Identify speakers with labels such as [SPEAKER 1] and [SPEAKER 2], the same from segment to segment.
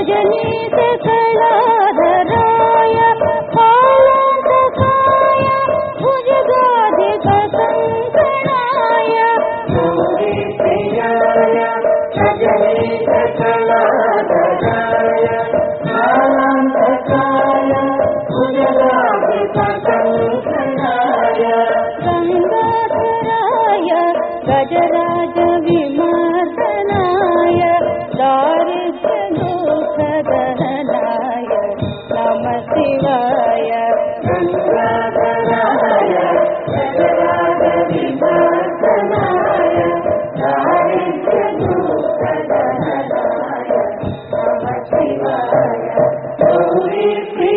[SPEAKER 1] सजनी से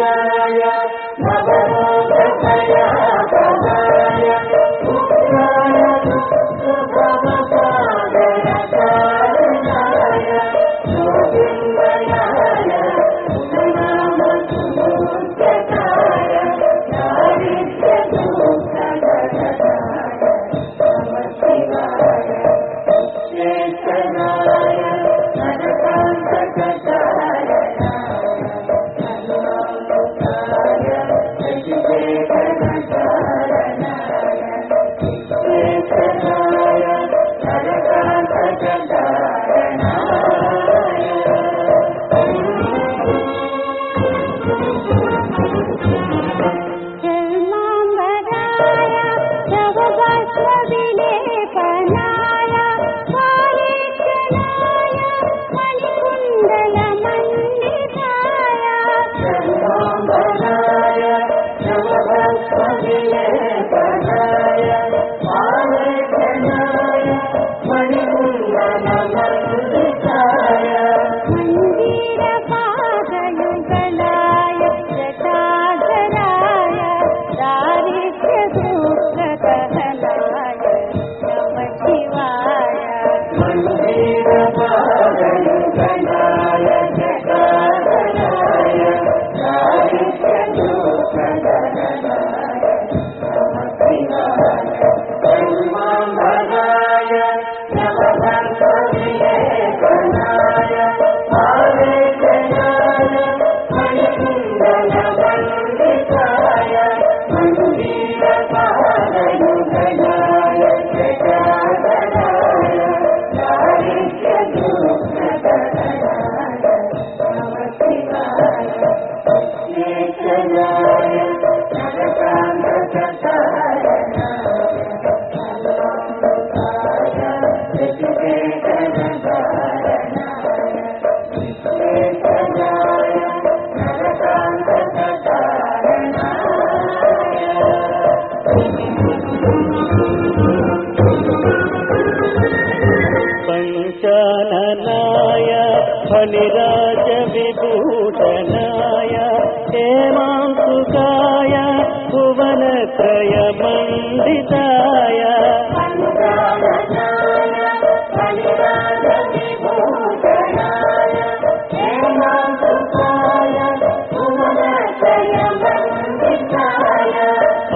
[SPEAKER 1] بِآيَاتِنَا
[SPEAKER 2] ఫణిరాజ విభూషణాయ హేమాంసుకాయ భువనత్రయ మండితాయ.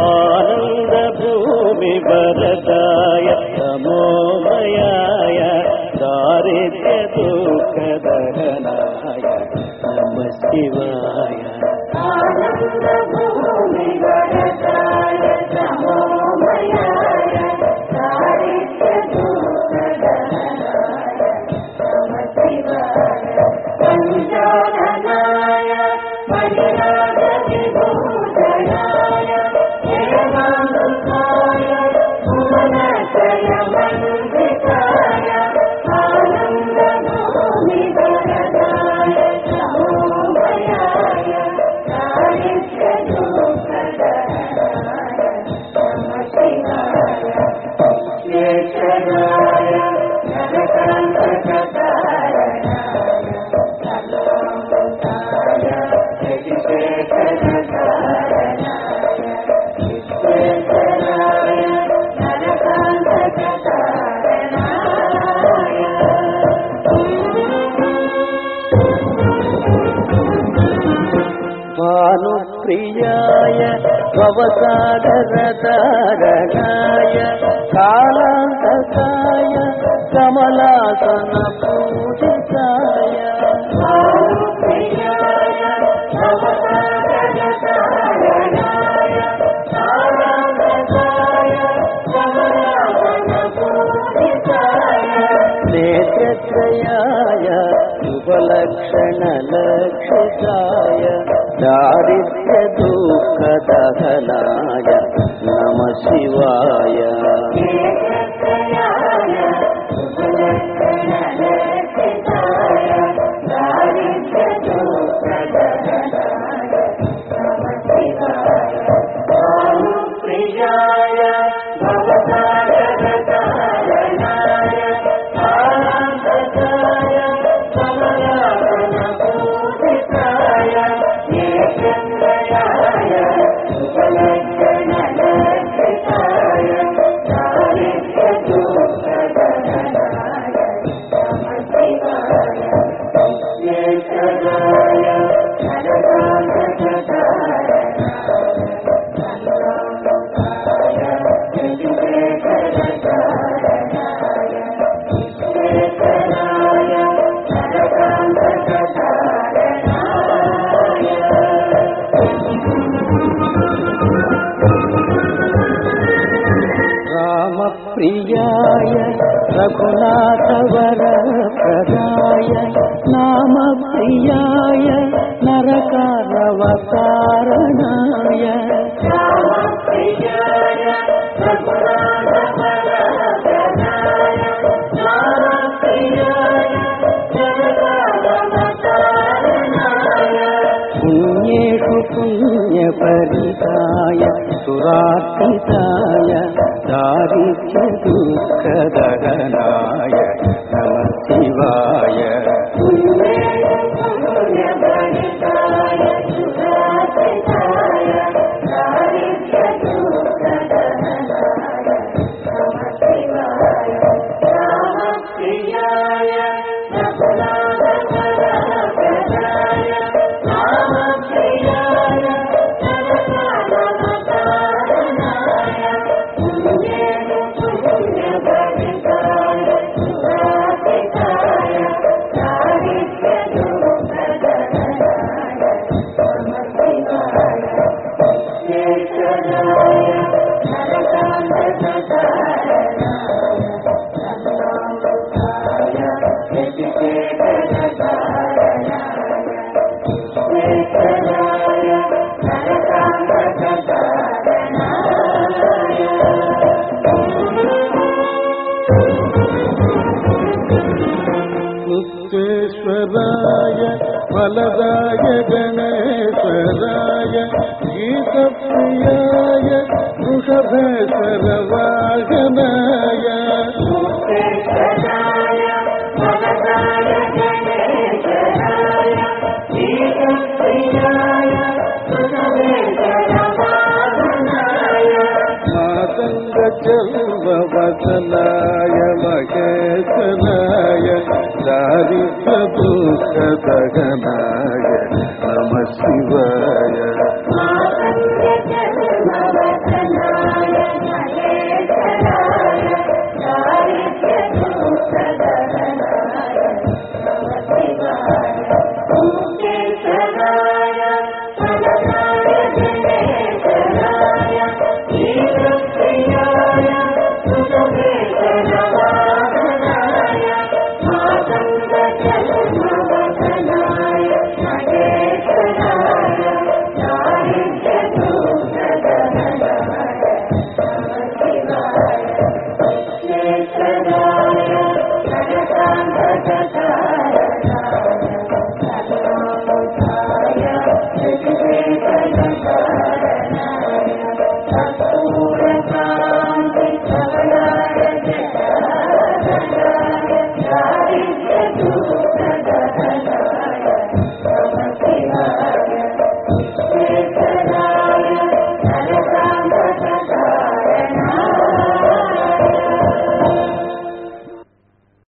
[SPEAKER 2] ఆనంద భూమి వరదాయ తమోమయాయ ನಿತ್ಯ ದುಃಖದರನಾಯ ನಮ ಶಿವಾಯ
[SPEAKER 1] ಆನಂದ ಭೂಮಿ
[SPEAKER 2] భవసాగరతారణాయ కాళాంతకాయ కమలాసన పూజితాయ लक्षणलक्षाय दारिद्र्यदुःखदहनाय नमः शिवाय। నామప్రియాయ నరకారవతారణాయ. పుణ్యేషు పుణ్యపరితాయ సురార్పితాయ దారిద్ర్య
[SPEAKER 3] य ऋषभे सर्ववाहनाय मातङ्गचल्ववसनाय महेशनाय दारिद्रदुःखदगनाय